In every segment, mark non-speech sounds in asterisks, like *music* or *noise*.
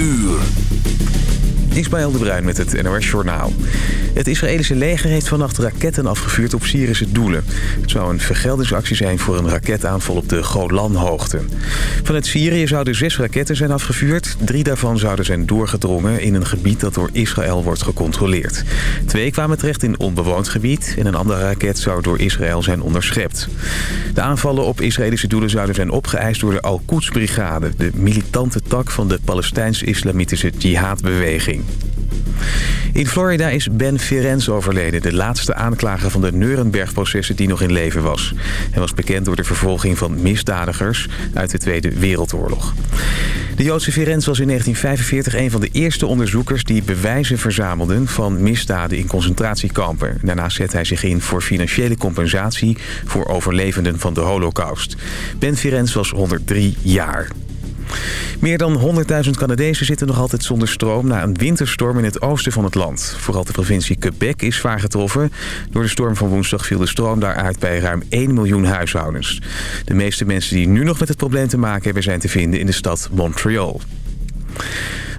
uur. Ismaël de Bruin met het NOS Journaal. Het Israëlische leger heeft vannacht raketten afgevuurd op Syrische doelen. Het zou een vergeldingsactie zijn voor een raketaanval op de Golanhoogte. Vanuit Syrië zouden zes raketten zijn afgevuurd. Drie daarvan zouden zijn doorgedrongen in een gebied dat door Israël wordt gecontroleerd. Twee kwamen terecht in onbewoond gebied en een andere raket zou door Israël zijn onderschept. De aanvallen op Israëlische doelen zouden zijn opgeëist door de Al-Quds-brigade... de militante tak van de Palestijns-Islamitische jihadbeweging. In Florida is Ben Ferenc overleden, de laatste aanklager van de Nuremberg-processen die nog in leven was. Hij was bekend door de vervolging van misdadigers uit de Tweede Wereldoorlog. De Joodse Ferenc was in 1945 een van de eerste onderzoekers die bewijzen verzamelden van misdaden in concentratiekampen. Daarna zette hij zich in voor financiële compensatie voor overlevenden van de holocaust. Ben Ferenc was 103 jaar. Meer dan 100.000 Canadezen zitten nog altijd zonder stroom... na een winterstorm in het oosten van het land. Vooral de provincie Quebec is zwaar getroffen. Door de storm van woensdag viel de stroom daaruit bij ruim 1 miljoen huishoudens. De meeste mensen die nu nog met het probleem te maken hebben... zijn te vinden in de stad Montreal.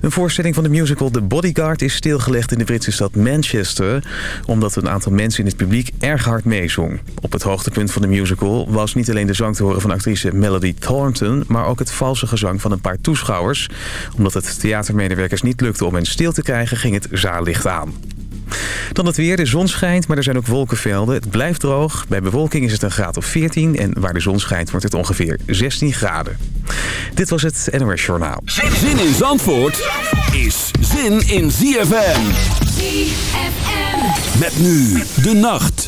Een voorstelling van de musical The Bodyguard is stilgelegd in de Britse stad Manchester... omdat een aantal mensen in het publiek erg hard meezong. Op het hoogtepunt van de musical was niet alleen de zang te horen van actrice Melody Thornton... maar ook het valse gezang van een paar toeschouwers. Omdat het theatermedewerkers niet lukte om hen stil te krijgen, ging het zaallicht aan. Dan het weer. De zon schijnt, maar er zijn ook wolkenvelden. Het blijft droog. Bij bewolking is het een graad of 14. En waar de zon schijnt wordt het ongeveer 16 graden. Dit was het NOS Journaal. Zin in Zandvoort is zin in ZFM. ZFM. Met nu de nacht.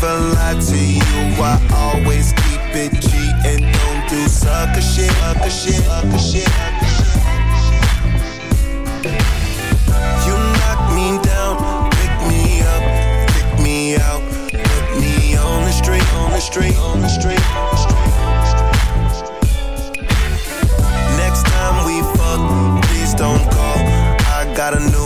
Never lie to you. I always keep it G and don't do sucker shit, sucker shit, sucker shit. You knock me down, pick me up, pick me out, put me on the street, on the street, on the street. Next time we fuck, please don't call. I got a new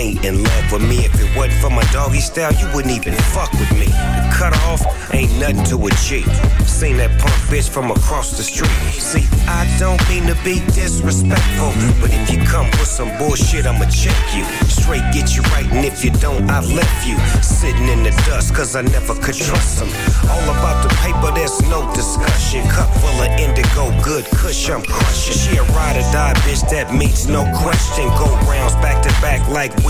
ain't in love with me. If it wasn't for my doggy style, you wouldn't even fuck with me. The cut off ain't nothing to a G. Seen that punk bitch from across the street. See, I don't mean to be disrespectful, but if you come with some bullshit, I'ma check you. Straight get you right, and if you don't, I left you sitting in the dust, cause I never could trust them. All about the paper, there's no discussion. Cup full of indigo, good kush, I'm crushing. She a ride or die bitch that meets no question. Go rounds back to back like we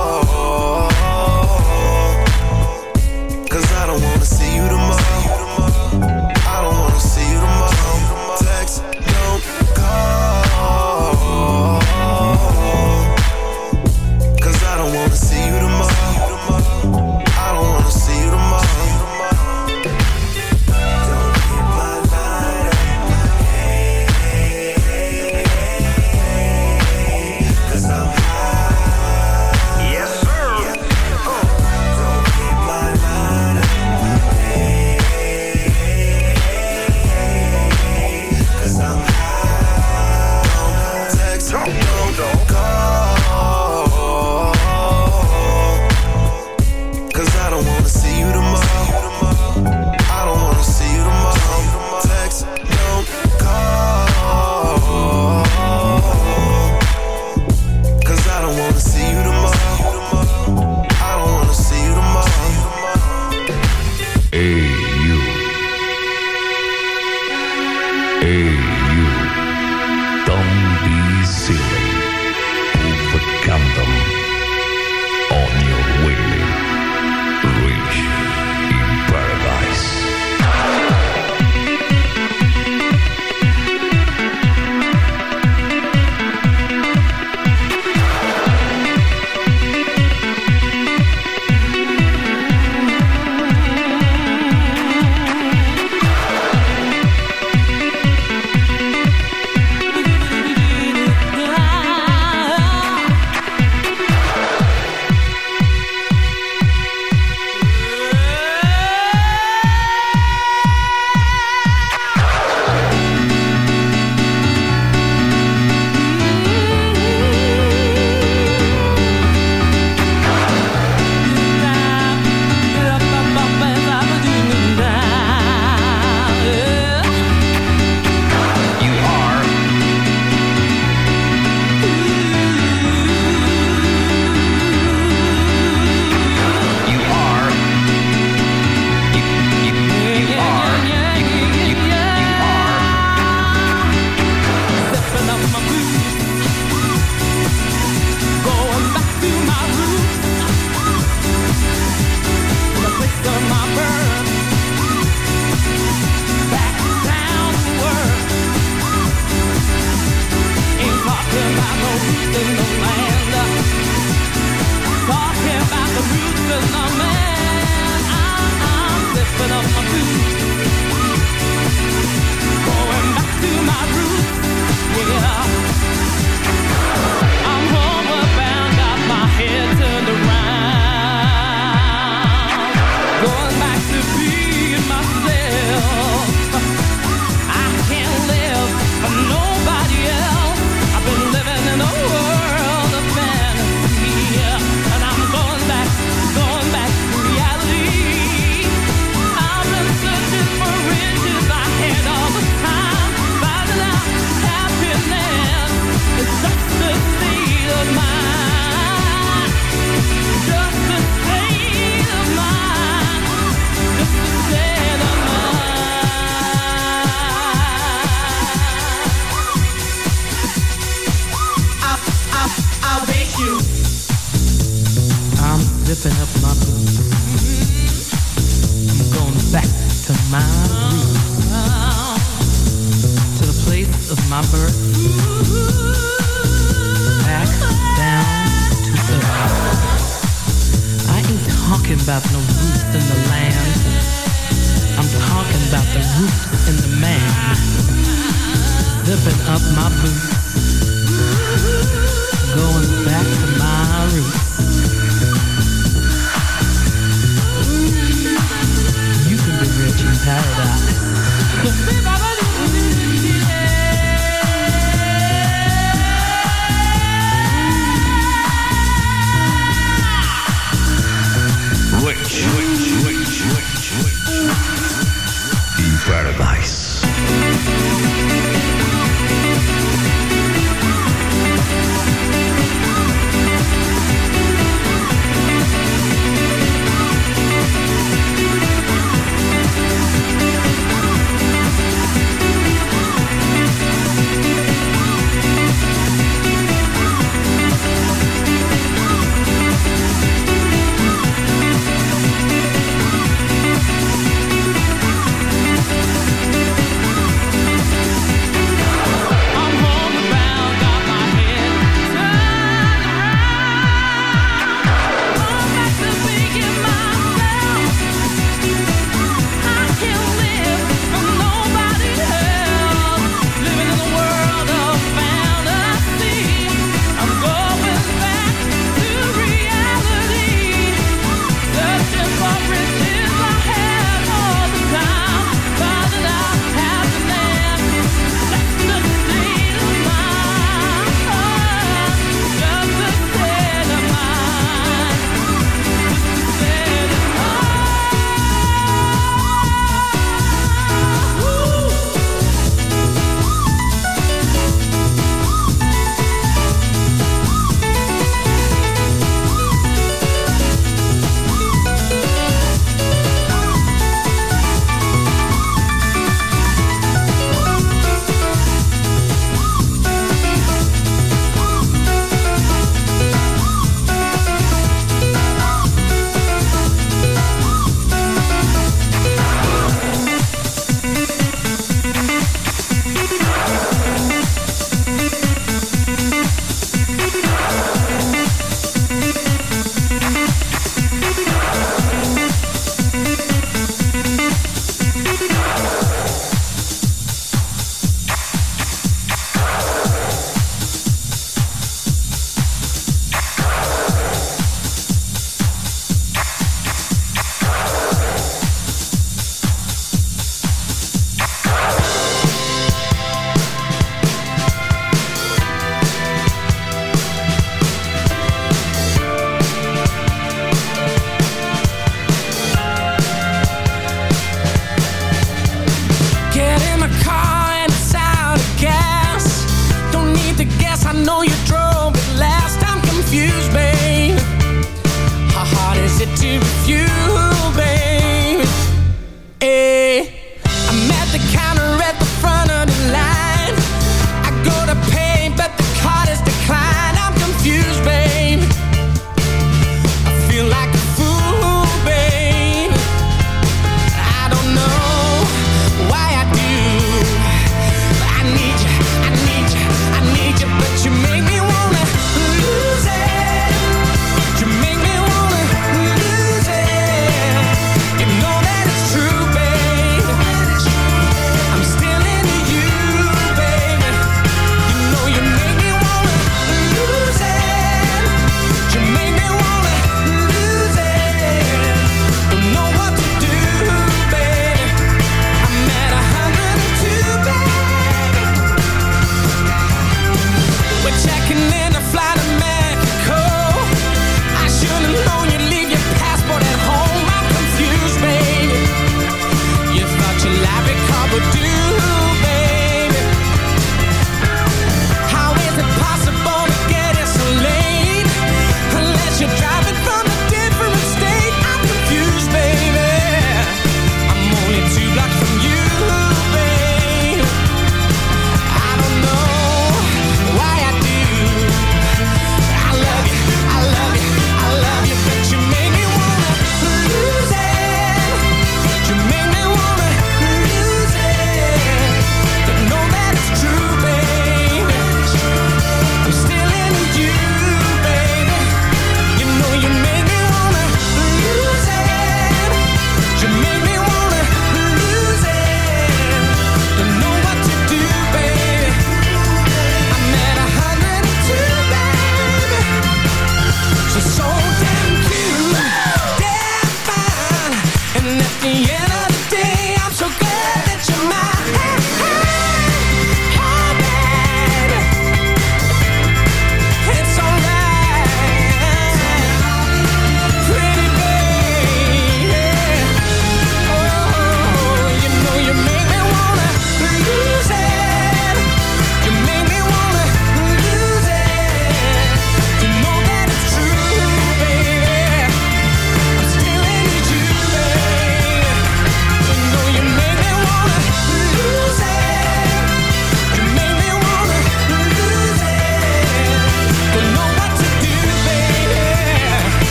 talking about no roots in the land. I'm talking about the roots in the man. Zipping up my boots, going back to my roots. You can be rich in paradise. *laughs* In paradise.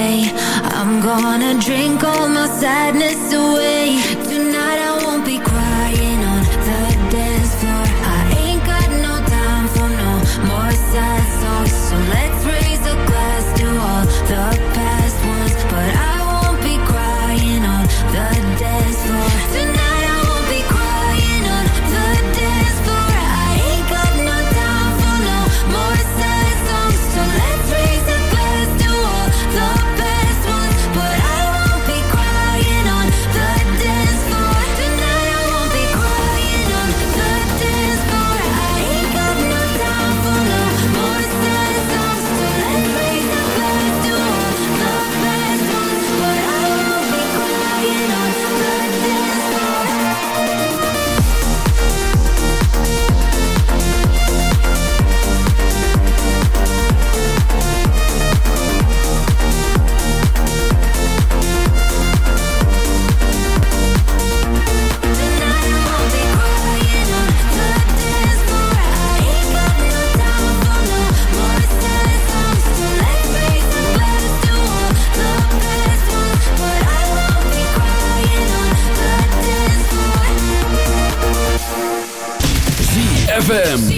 I'm gonna drink all my sadness away. Tonight I ZFM.